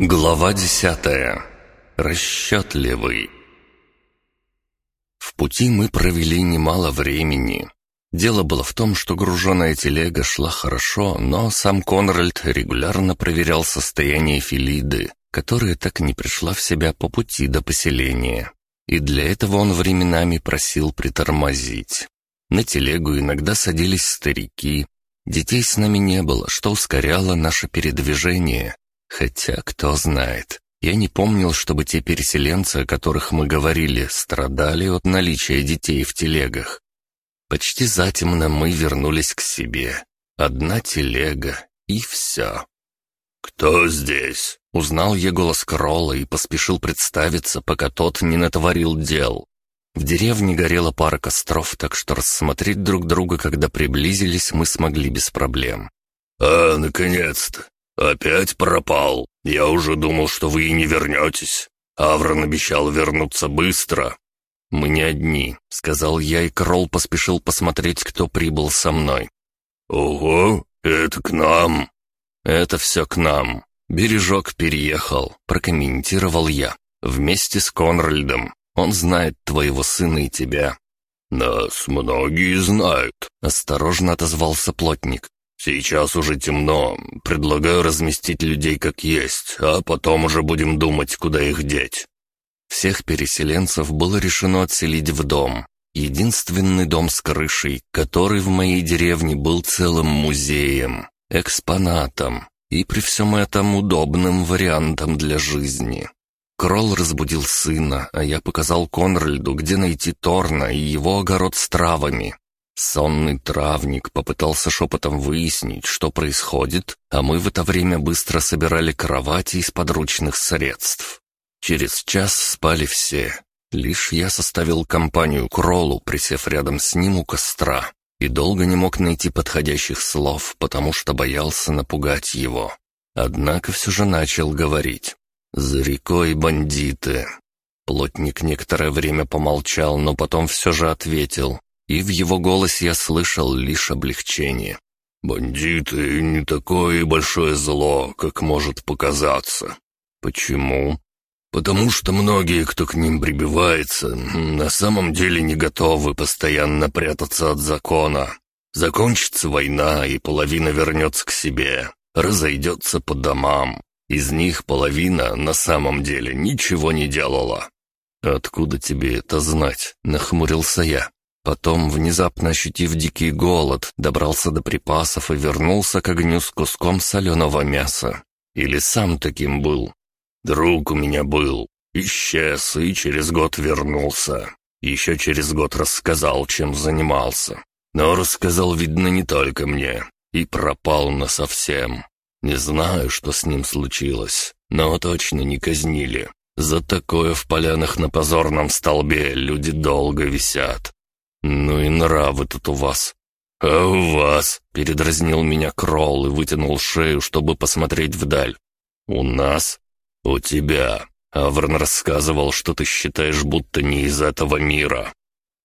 Глава десятая. Расчетливый. В пути мы провели немало времени. Дело было в том, что груженная телега шла хорошо, но сам Конральд регулярно проверял состояние Филиды, которая так и не пришла в себя по пути до поселения. И для этого он временами просил притормозить. На телегу иногда садились старики. Детей с нами не было, что ускоряло наше передвижение, Хотя, кто знает. Я не помнил, чтобы те переселенцы, о которых мы говорили, страдали от наличия детей в телегах. Почти затемно мы вернулись к себе. Одна телега, и все. «Кто здесь?» Узнал я голос Кролла и поспешил представиться, пока тот не натворил дел. В деревне горела пара костров, так что рассмотреть друг друга, когда приблизились, мы смогли без проблем. «А, наконец-то! «Опять пропал. Я уже думал, что вы и не вернетесь. Аврон обещал вернуться быстро». «Мы не одни», — сказал я, и Кролл поспешил посмотреть, кто прибыл со мной. «Ого, это к нам». «Это все к нам. Бережок переехал», — прокомментировал я. «Вместе с Конральдом. Он знает твоего сына и тебя». «Нас многие знают», — осторожно отозвался плотник. «Сейчас уже темно. Предлагаю разместить людей как есть, а потом уже будем думать, куда их деть». Всех переселенцев было решено отселить в дом. Единственный дом с крышей, который в моей деревне был целым музеем, экспонатом и при всем этом удобным вариантом для жизни. Кролл разбудил сына, а я показал Конральду, где найти Торна и его огород с травами, Сонный травник попытался шепотом выяснить, что происходит, а мы в это время быстро собирали кровати из подручных средств. Через час спали все. Лишь я составил компанию Кролу, присев рядом с ним у костра, и долго не мог найти подходящих слов, потому что боялся напугать его. Однако все же начал говорить. «За рекой бандиты». Плотник некоторое время помолчал, но потом все же ответил и в его голосе я слышал лишь облегчение. «Бандиты — не такое большое зло, как может показаться». «Почему?» «Потому что многие, кто к ним прибивается, на самом деле не готовы постоянно прятаться от закона. Закончится война, и половина вернется к себе, разойдется по домам. Из них половина на самом деле ничего не делала». «Откуда тебе это знать?» — нахмурился я. Потом, внезапно ощутив дикий голод, добрался до припасов и вернулся к огню с куском соленого мяса. Или сам таким был. Друг у меня был. Исчез и через год вернулся. Еще через год рассказал, чем занимался. Но рассказал, видно, не только мне. И пропал насовсем. Не знаю, что с ним случилось, но точно не казнили. За такое в полянах на позорном столбе люди долго висят. «Ну и нравы тут у вас». «А у вас?» — передразнил меня Кролл и вытянул шею, чтобы посмотреть вдаль. «У нас? У тебя. Аврон рассказывал, что ты считаешь, будто не из этого мира».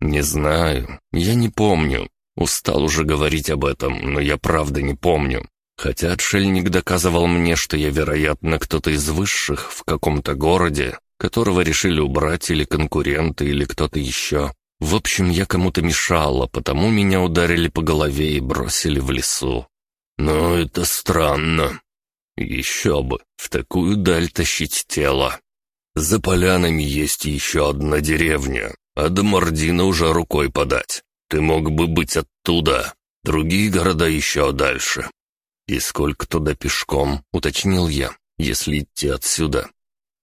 «Не знаю. Я не помню. Устал уже говорить об этом, но я правда не помню. Хотя отшельник доказывал мне, что я, вероятно, кто-то из высших в каком-то городе, которого решили убрать или конкуренты, или кто-то еще. В общем, я кому-то мешала, потому меня ударили по голове и бросили в лесу. Но это странно. Еще бы, в такую даль тащить тело. За полянами есть еще одна деревня, а до Мордина уже рукой подать. Ты мог бы быть оттуда. Другие города еще дальше. И сколько туда пешком, уточнил я, если идти отсюда.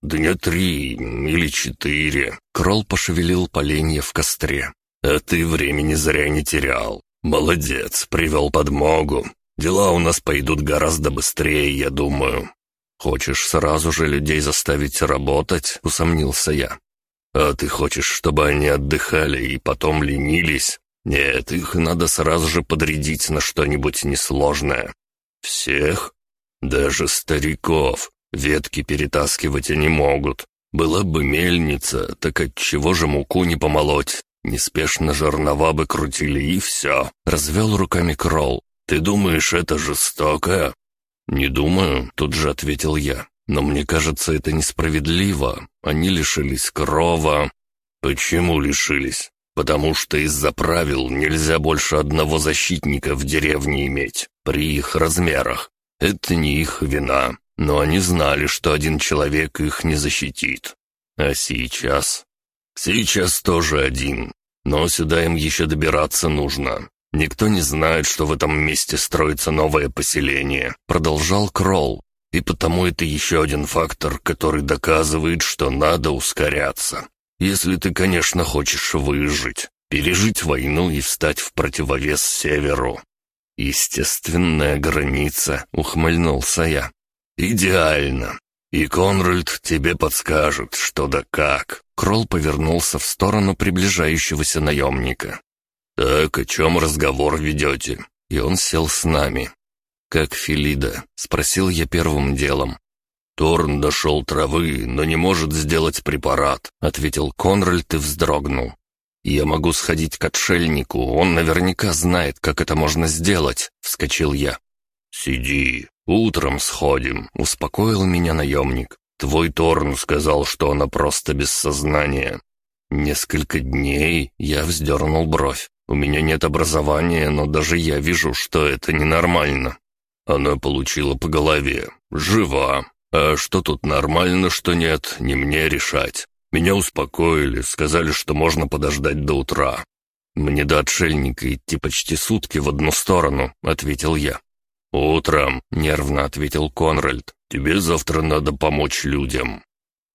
«Дня три или четыре». Кролл пошевелил поленья в костре. «А ты времени зря не терял. Молодец, привел подмогу. Дела у нас пойдут гораздо быстрее, я думаю». «Хочешь сразу же людей заставить работать?» — усомнился я. «А ты хочешь, чтобы они отдыхали и потом ленились? Нет, их надо сразу же подрядить на что-нибудь несложное». «Всех?» «Даже стариков. Ветки перетаскивать они могут. Была бы мельница, так отчего же муку не помолоть? Неспешно жернова бы крутили и все. Развел руками Кролл. Ты думаешь, это жестоко? Не думаю, тут же ответил я. Но мне кажется, это несправедливо. Они лишились крова. Почему лишились? Потому что из-за правил нельзя больше одного защитника в деревне иметь, при их размерах. Это не их вина, но они знали, что один человек их не защитит. А сейчас? Сейчас тоже один, но сюда им еще добираться нужно. Никто не знает, что в этом месте строится новое поселение, продолжал Кролл. И потому это еще один фактор, который доказывает, что надо ускоряться. Если ты, конечно, хочешь выжить, пережить войну и встать в противовес северу. Естественная граница, ухмыльнулся я. Идеально. И Конральд тебе подскажет, что да как. Кролл повернулся в сторону приближающегося наемника. «Так, о чем разговор ведете?» И он сел с нами. «Как Филида?» — спросил я первым делом. «Торн дошел травы, но не может сделать препарат», — ответил Конральд и вздрогнул. «Я могу сходить к отшельнику, он наверняка знает, как это можно сделать», — вскочил я. «Сиди, утром сходим», — успокоил меня наемник. «Твой Торн сказал, что она просто без сознания». «Несколько дней?» — я вздернул бровь. «У меня нет образования, но даже я вижу, что это ненормально». Она получила по голове. Жива. А что тут нормально, что нет, не мне решать. Меня успокоили, сказали, что можно подождать до утра. «Мне до отшельника идти почти сутки в одну сторону», — ответил я. «Утром», — нервно ответил Конральд, — «тебе завтра надо помочь людям».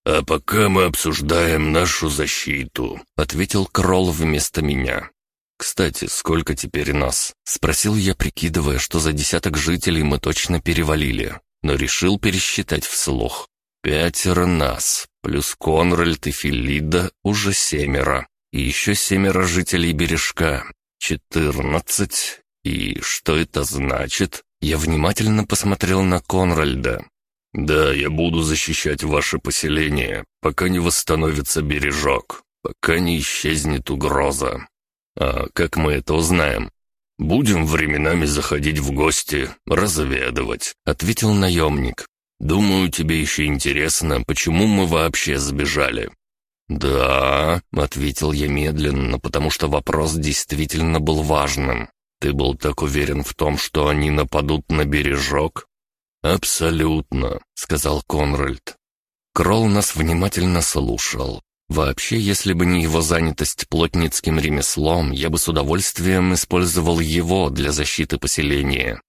«А пока мы обсуждаем нашу защиту», — ответил Кролл вместо меня. «Кстати, сколько теперь нас?» — спросил я, прикидывая, что за десяток жителей мы точно перевалили но решил пересчитать вслух. Пятеро нас, плюс Конральд и Филида уже семеро. И еще семеро жителей бережка. Четырнадцать. И что это значит? Я внимательно посмотрел на Конральда. «Да, я буду защищать ваше поселение, пока не восстановится бережок, пока не исчезнет угроза. А как мы это узнаем? «Будем временами заходить в гости, разведывать», — ответил наемник. «Думаю, тебе еще интересно, почему мы вообще сбежали». «Да», — ответил я медленно, потому что вопрос действительно был важным. «Ты был так уверен в том, что они нападут на бережок?» «Абсолютно», — сказал Конральд. Кролл нас внимательно слушал. Вообще, если бы не его занятость плотницким ремеслом, я бы с удовольствием использовал его для защиты поселения.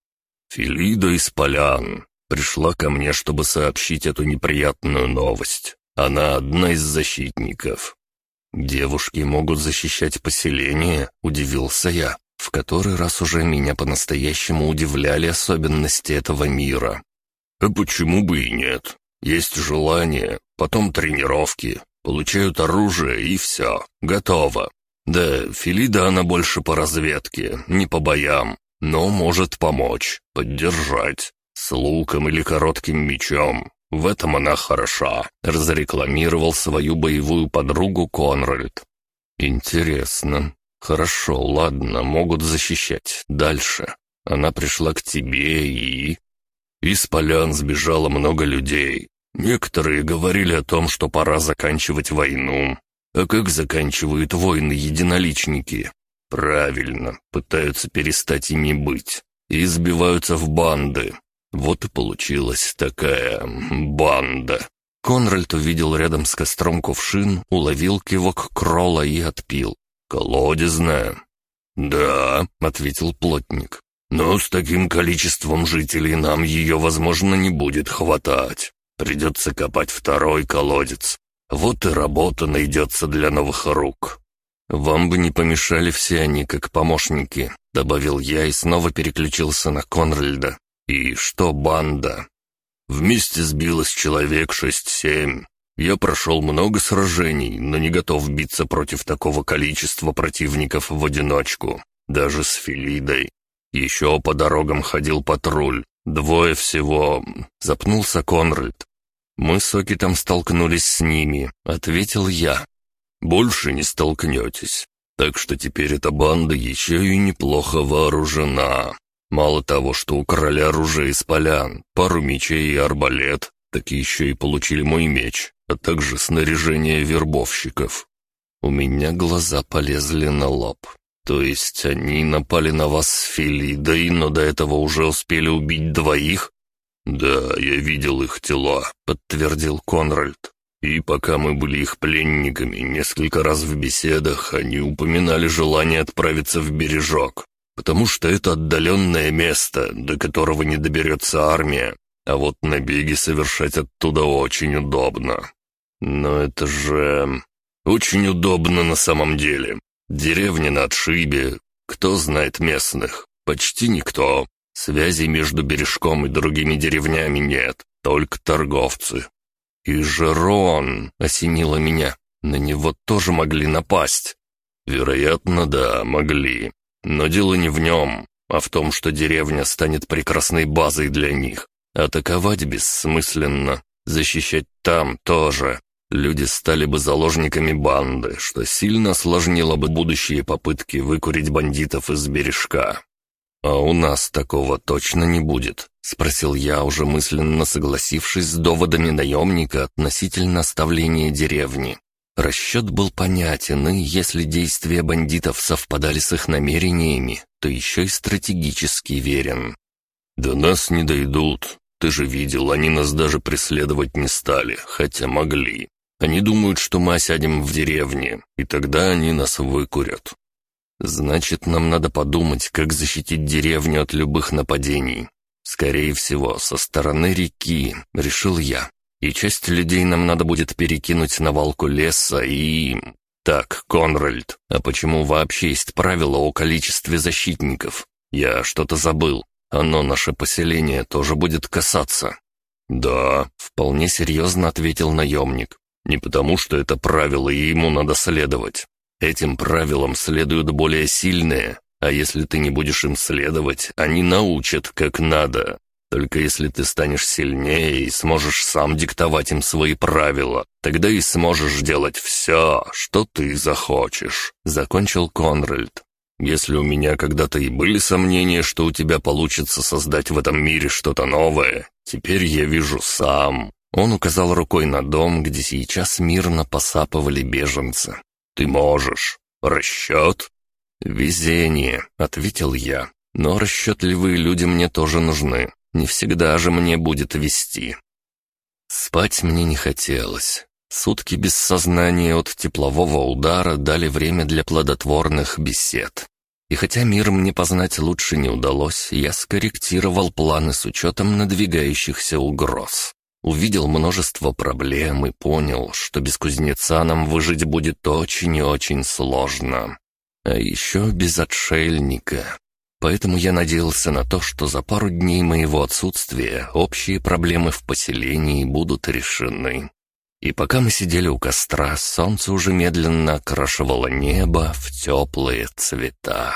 Филида из полян пришла ко мне, чтобы сообщить эту неприятную новость. Она одна из защитников. «Девушки могут защищать поселение?» — удивился я. В который раз уже меня по-настоящему удивляли особенности этого мира. «А почему бы и нет? Есть желание, потом тренировки, Получают оружие и все. Готово. Да, Филида она больше по разведке, не по боям, но может помочь, поддержать. С луком или коротким мечом. В этом она хороша», — разрекламировал свою боевую подругу Конральд. «Интересно. Хорошо, ладно, могут защищать. Дальше. Она пришла к тебе и...» «Из полян сбежало много людей. Некоторые говорили о том, что пора заканчивать войну. А как заканчивают войны единоличники? Правильно, пытаются перестать ими быть. И сбиваются в банды. Вот и получилась такая банда. Конральд увидел рядом с костром кувшин, уловил кивок Кролла и отпил. «Колодезная». «Да», — ответил плотник. «Но с таким количеством жителей нам ее, возможно, не будет хватать. Придется копать второй колодец. Вот и работа найдется для новых рук. Вам бы не помешали все они, как помощники», — добавил я и снова переключился на Конральда. «И что банда?» «Вместе сбилось человек шесть-семь. Я прошел много сражений, но не готов биться против такого количества противников в одиночку, даже с Филидой. Еще по дорогам ходил патруль, двое всего...» — запнулся Конральд. «Мы с Окитом столкнулись с ними», — ответил я. «Больше не столкнетесь. Так что теперь эта банда еще и неплохо вооружена. Мало того, что украли оружие из полян, пару мечей и арбалет, так еще и получили мой меч, а также снаряжение вербовщиков. У меня глаза полезли на лоб. То есть они напали на вас с Филидой, но до этого уже успели убить двоих? Да, я видел их тела, подтвердил Конральд. И пока мы были их пленниками, несколько раз в беседах они упоминали желание отправиться в бережок, потому что это отдаленное место, до которого не доберется армия, а вот набеги совершать оттуда очень удобно. Но это же... очень удобно на самом деле. Деревня на отшибе, кто знает местных? Почти никто. Связей между бережком и другими деревнями нет, только торговцы. И Жерон осенило меня. На него тоже могли напасть. Вероятно, да, могли. Но дело не в нем, а в том, что деревня станет прекрасной базой для них. Атаковать бессмысленно, защищать там тоже. Люди стали бы заложниками банды, что сильно осложнило бы будущие попытки выкурить бандитов из бережка. «А у нас такого точно не будет?» — спросил я, уже мысленно согласившись с доводами наемника относительно оставления деревни. Расчет был понятен, и если действия бандитов совпадали с их намерениями, то еще и стратегически верен. «До нас не дойдут. Ты же видел, они нас даже преследовать не стали, хотя могли. Они думают, что мы осядем в деревне, и тогда они нас выкурят. Значит, нам надо подумать, как защитить деревню от любых нападений. Скорее всего, со стороны реки, решил я. И часть людей нам надо будет перекинуть на валку леса и... Так, Конральд, а почему вообще есть правило о количестве защитников? Я что-то забыл. Оно наше поселение тоже будет касаться. Да, вполне серьезно ответил наемник. Не потому, что это правило, и ему надо следовать. Этим правилам следуют более сильные, а если ты не будешь им следовать, они научат как надо. Только если ты станешь сильнее и сможешь сам диктовать им свои правила, тогда и сможешь делать все, что ты захочешь», — закончил Конральд. «Если у меня когда-то и были сомнения, что у тебя получится создать в этом мире что-то новое, теперь я вижу сам». Он указал рукой на дом, где сейчас мирно посапывали беженцы. «Ты можешь. Расчет?» «Везение», — ответил я. «Но расчетливые люди мне тоже нужны. Не всегда же мне будет вести». Спать мне не хотелось. Сутки без сознания от теплового удара дали время для плодотворных бесед. И хотя мир мне познать лучше не удалось, я скорректировал планы с учетом надвигающихся угроз. Увидел множество проблем и понял, что без кузнеца нам выжить будет очень и очень сложно. А еще без отшельника. Поэтому я надеялся на то, что за пару дней моего отсутствия общие проблемы в поселении будут решены. И пока мы сидели у костра, солнце уже медленно окрашивало небо в теплые цвета.